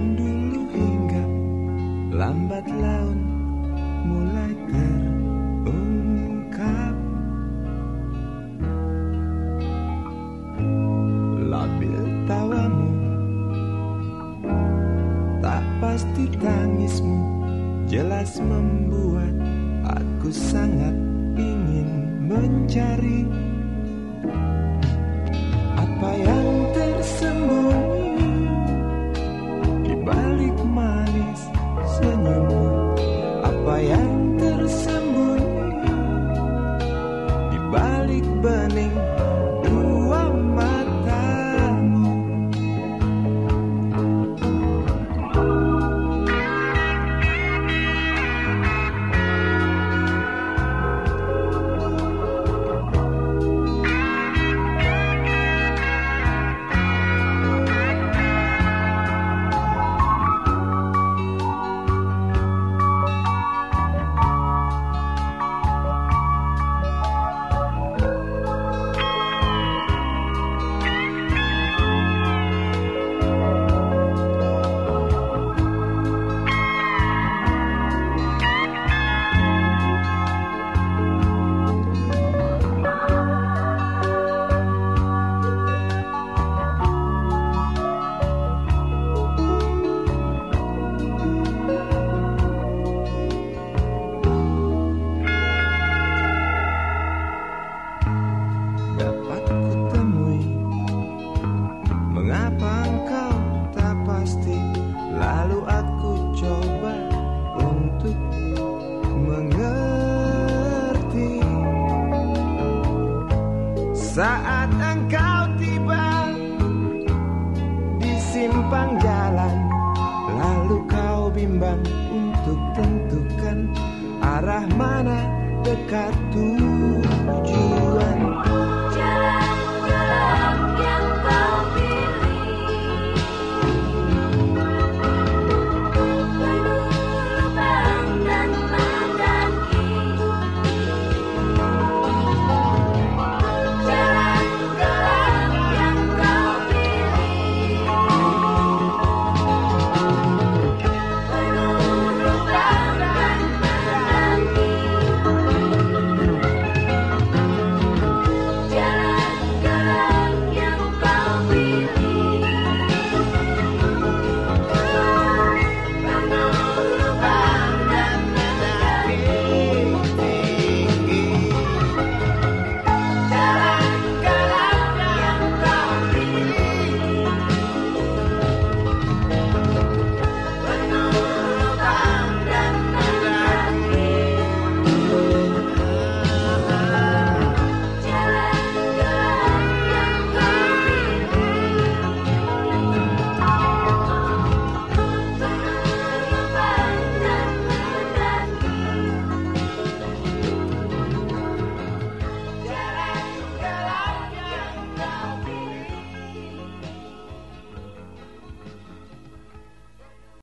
yang dulu hingga lambat laun mulai terungkap. Labil tawamu tak pasti tangismu jelas membuat aku sangat ingin mencari Mengapa engkau tak pasti? Lalu aku coba untuk mengerti. Saat engkau tiba di simpang jalan Lalu kau bimbang untuk tentukan arah mana dekat Tuhan